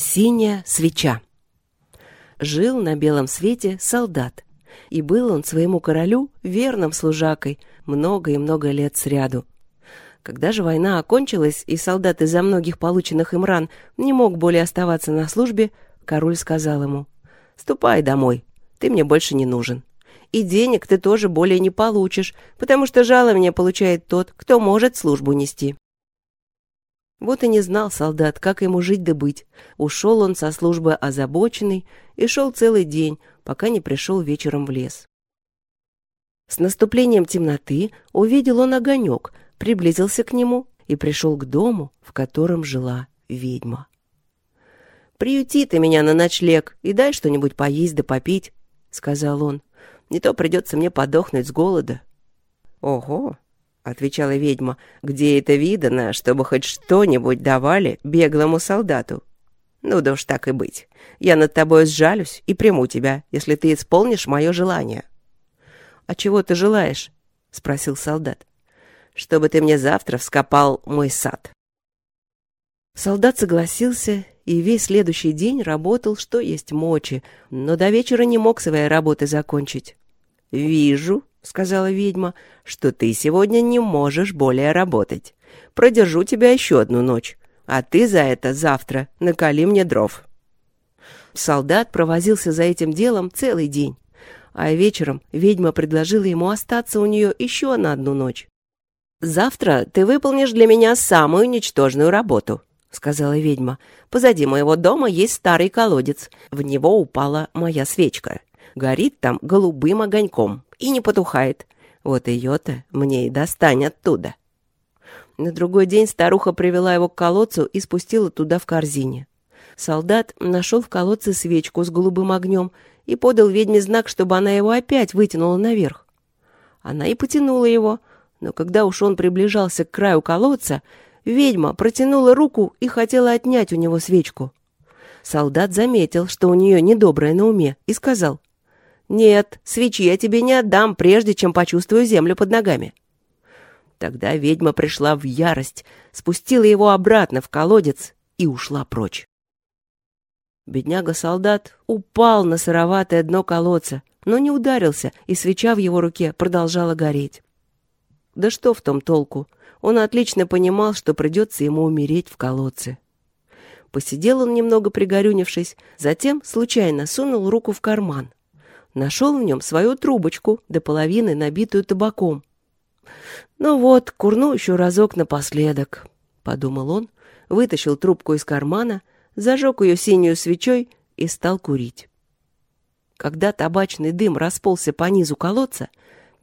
Синяя свеча. Жил на белом свете солдат, и был он своему королю верным служакой много и много лет сряду. Когда же война окончилась, и солдат из-за многих полученных им ран не мог более оставаться на службе, король сказал ему, «Ступай домой, ты мне больше не нужен. И денег ты тоже более не получишь, потому что жалование получает тот, кто может службу нести». Вот и не знал солдат, как ему жить да быть. Ушел он со службы озабоченный и шел целый день, пока не пришел вечером в лес. С наступлением темноты увидел он огонек, приблизился к нему и пришел к дому, в котором жила ведьма. «Приюти ты меня на ночлег и дай что-нибудь поесть да попить», — сказал он. «Не то придется мне подохнуть с голода». «Ого!» Отвечала ведьма, где это видано, чтобы хоть что-нибудь давали беглому солдату. Ну да уж так и быть. Я над тобой сжалюсь и приму тебя, если ты исполнишь мое желание. А чего ты желаешь? спросил солдат. Чтобы ты мне завтра вскопал мой сад. Солдат согласился и весь следующий день работал, что есть мочи, но до вечера не мог своей работы закончить. «Вижу», — сказала ведьма, — что ты сегодня не можешь более работать. Продержу тебя еще одну ночь, а ты за это завтра накали мне дров». Солдат провозился за этим делом целый день, а вечером ведьма предложила ему остаться у нее еще на одну ночь. «Завтра ты выполнишь для меня самую ничтожную работу», — сказала ведьма. «Позади моего дома есть старый колодец. В него упала моя свечка. Горит там голубым огоньком и не потухает. Вот ее-то мне и достань оттуда. На другой день старуха привела его к колодцу и спустила туда в корзине. Солдат нашел в колодце свечку с голубым огнем и подал ведьме знак, чтобы она его опять вытянула наверх. Она и потянула его, но когда уж он приближался к краю колодца, ведьма протянула руку и хотела отнять у него свечку. Солдат заметил, что у нее недоброе на уме, и сказал, «Нет, свечи я тебе не отдам, прежде чем почувствую землю под ногами». Тогда ведьма пришла в ярость, спустила его обратно в колодец и ушла прочь. Бедняга-солдат упал на сыроватое дно колодца, но не ударился, и свеча в его руке продолжала гореть. Да что в том толку? Он отлично понимал, что придется ему умереть в колодце. Посидел он немного пригорюнившись, затем случайно сунул руку в карман нашел в нем свою трубочку до половины, набитую табаком. «Ну вот, курну еще разок напоследок», — подумал он, вытащил трубку из кармана, зажег ее синюю свечой и стал курить. Когда табачный дым расползся по низу колодца,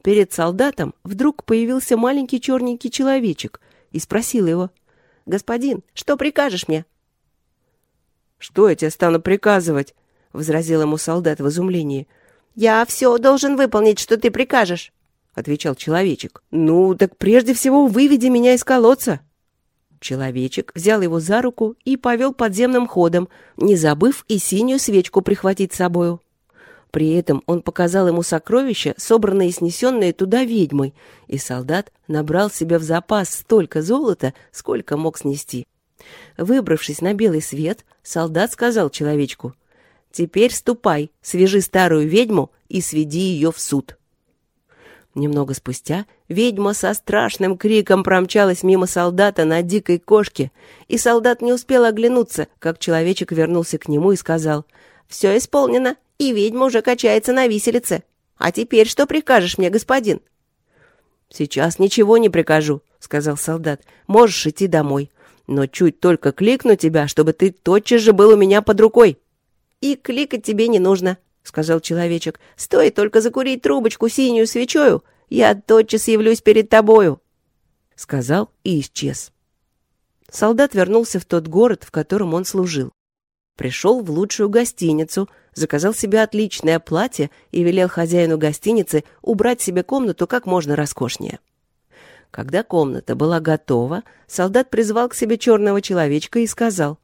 перед солдатом вдруг появился маленький черненький человечек и спросил его, «Господин, что прикажешь мне?» «Что я тебе стану приказывать?» — возразил ему солдат в изумлении. «Я все должен выполнить, что ты прикажешь», — отвечал человечек. «Ну, так прежде всего выведи меня из колодца». Человечек взял его за руку и повел подземным ходом, не забыв и синюю свечку прихватить с собою. При этом он показал ему сокровища, собранные и снесенные туда ведьмой, и солдат набрал себе в запас столько золота, сколько мог снести. Выбравшись на белый свет, солдат сказал человечку — Теперь ступай, свяжи старую ведьму и сведи ее в суд. Немного спустя ведьма со страшным криком промчалась мимо солдата на дикой кошке, и солдат не успел оглянуться, как человечек вернулся к нему и сказал, «Все исполнено, и ведьма уже качается на виселице. А теперь что прикажешь мне, господин?» «Сейчас ничего не прикажу», — сказал солдат. «Можешь идти домой, но чуть только кликну тебя, чтобы ты тотчас же был у меня под рукой». «И кликать тебе не нужно», — сказал человечек. «Стоит только закурить трубочку синюю свечою, я тотчас явлюсь перед тобою». Сказал и исчез. Солдат вернулся в тот город, в котором он служил. Пришел в лучшую гостиницу, заказал себе отличное платье и велел хозяину гостиницы убрать себе комнату как можно роскошнее. Когда комната была готова, солдат призвал к себе черного человечка и сказал,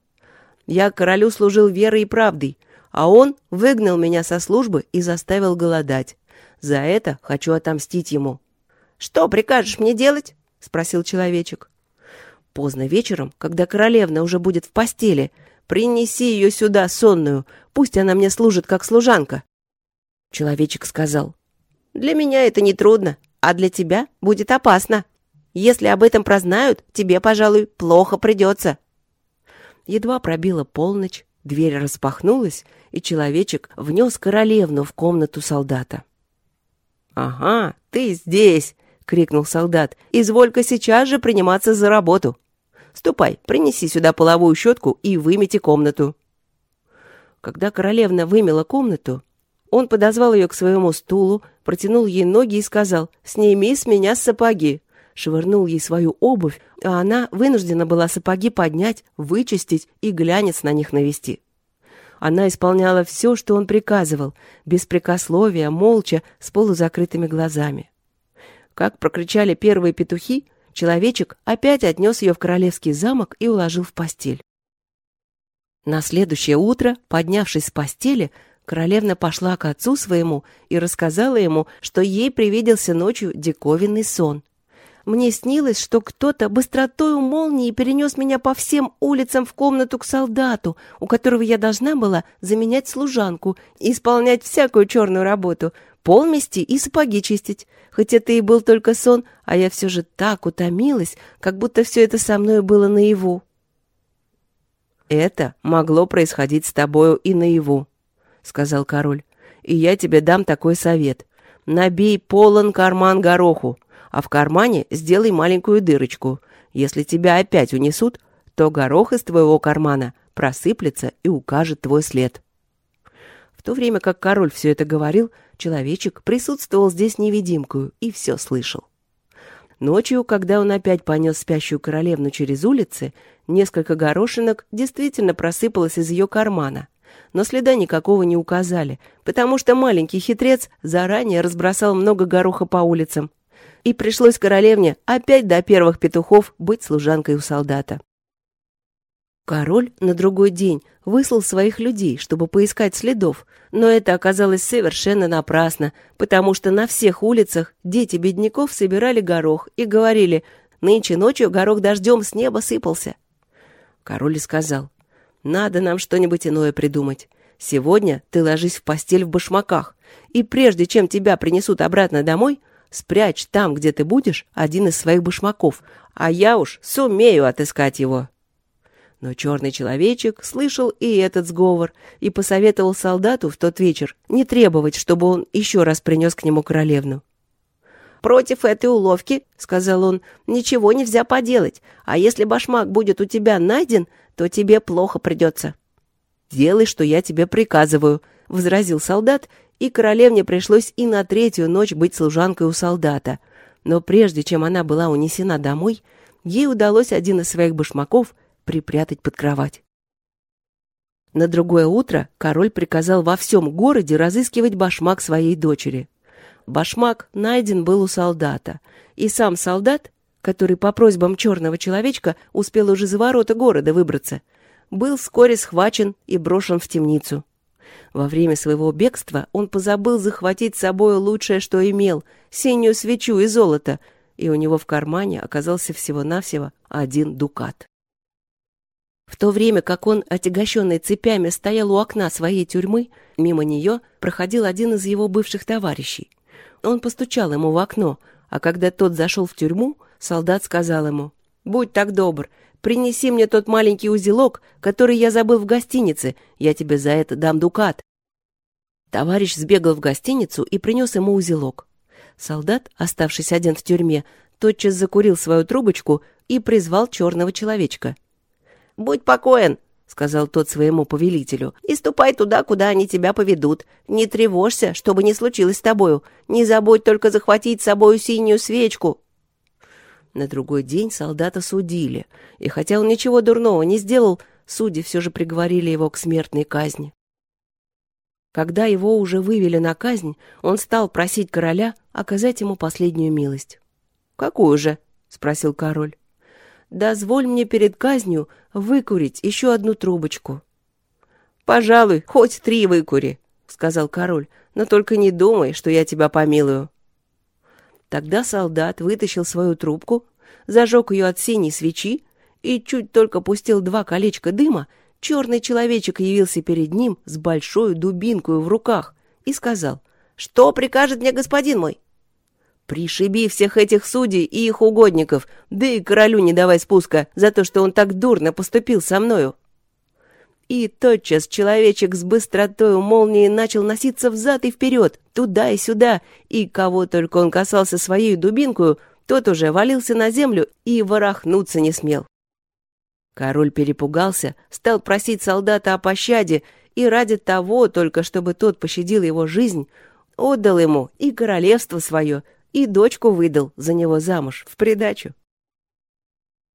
«Я королю служил верой и правдой, а он выгнал меня со службы и заставил голодать. За это хочу отомстить ему. «Что прикажешь мне делать?» — спросил человечек. «Поздно вечером, когда королевна уже будет в постели, принеси ее сюда, сонную, пусть она мне служит как служанка». Человечек сказал, «Для меня это не трудно, а для тебя будет опасно. Если об этом прознают, тебе, пожалуй, плохо придется». Едва пробила полночь, дверь распахнулась, и человечек внес королевну в комнату солдата. «Ага, ты здесь!» — крикнул солдат. «Изволь-ка сейчас же приниматься за работу. Ступай, принеси сюда половую щетку и вымети комнату». Когда королевна вымела комнату, он подозвал ее к своему стулу, протянул ей ноги и сказал «Сними с меня сапоги». Швырнул ей свою обувь, а она вынуждена была сапоги поднять, вычистить и глянец на них навести. Она исполняла все, что он приказывал, беспрекословия, молча, с полузакрытыми глазами. Как прокричали первые петухи, человечек опять отнес ее в королевский замок и уложил в постель. На следующее утро, поднявшись с постели, королевна пошла к отцу своему и рассказала ему, что ей привиделся ночью диковинный сон. Мне снилось, что кто-то быстротой у молнии перенес меня по всем улицам в комнату к солдату, у которого я должна была заменять служанку и исполнять всякую черную работу, пол мести и сапоги чистить. Хоть это и был только сон, а я все же так утомилась, как будто все это со мной было наяву. «Это могло происходить с тобою и наяву», — сказал король. «И я тебе дам такой совет. Набей полон карман гороху, а в кармане сделай маленькую дырочку. Если тебя опять унесут, то горох из твоего кармана просыплется и укажет твой след. В то время как король все это говорил, человечек присутствовал здесь невидимкую и все слышал. Ночью, когда он опять понес спящую королевну через улицы, несколько горошинок действительно просыпалось из ее кармана. Но следа никакого не указали, потому что маленький хитрец заранее разбросал много гороха по улицам, и пришлось королевне опять до первых петухов быть служанкой у солдата. Король на другой день выслал своих людей, чтобы поискать следов, но это оказалось совершенно напрасно, потому что на всех улицах дети бедняков собирали горох и говорили «Нынче ночью горох дождем с неба сыпался». Король сказал «Надо нам что-нибудь иное придумать. Сегодня ты ложись в постель в башмаках, и прежде чем тебя принесут обратно домой, Спрячь там, где ты будешь, один из своих башмаков, а я уж сумею отыскать его». Но черный человечек слышал и этот сговор и посоветовал солдату в тот вечер не требовать, чтобы он еще раз принес к нему королевну. «Против этой уловки, — сказал он, — ничего нельзя поделать, а если башмак будет у тебя найден, то тебе плохо придется». «Делай, что я тебе приказываю», — возразил солдат и королевне пришлось и на третью ночь быть служанкой у солдата. Но прежде чем она была унесена домой, ей удалось один из своих башмаков припрятать под кровать. На другое утро король приказал во всем городе разыскивать башмак своей дочери. Башмак найден был у солдата, и сам солдат, который по просьбам черного человечка успел уже за ворота города выбраться, был вскоре схвачен и брошен в темницу. Во время своего бегства он позабыл захватить с собой лучшее, что имел — синюю свечу и золото, и у него в кармане оказался всего-навсего один дукат. В то время как он, отягощенный цепями, стоял у окна своей тюрьмы, мимо нее проходил один из его бывших товарищей. Он постучал ему в окно, а когда тот зашел в тюрьму, солдат сказал ему, «Будь так добр, Принеси мне тот маленький узелок, который я забыл в гостинице. Я тебе за это дам дукат». Товарищ сбегал в гостиницу и принес ему узелок. Солдат, оставшись один в тюрьме, тотчас закурил свою трубочку и призвал черного человечка. «Будь покоен», — сказал тот своему повелителю, — «и ступай туда, куда они тебя поведут. Не тревожься, что бы ни случилось с тобою. Не забудь только захватить с собою синюю свечку». На другой день солдата судили, и хотя он ничего дурного не сделал, судьи все же приговорили его к смертной казни. Когда его уже вывели на казнь, он стал просить короля оказать ему последнюю милость. «Какую же?» — спросил король. «Дозволь мне перед казнью выкурить еще одну трубочку». «Пожалуй, хоть три выкури», — сказал король, «но только не думай, что я тебя помилую». Тогда солдат вытащил свою трубку, зажег ее от синей свечи и чуть только пустил два колечка дыма, черный человечек явился перед ним с большой дубинкой в руках и сказал, «Что прикажет мне господин мой?» «Пришиби всех этих судей и их угодников, да и королю не давай спуска за то, что он так дурно поступил со мною». И тотчас человечек с быстротой молнии начал носиться взад и вперед, туда и сюда, и кого только он касался своей дубинкою, тот уже валился на землю и ворохнуться не смел. Король перепугался, стал просить солдата о пощаде, и ради того, только чтобы тот пощадил его жизнь, отдал ему и королевство свое, и дочку выдал за него замуж в придачу.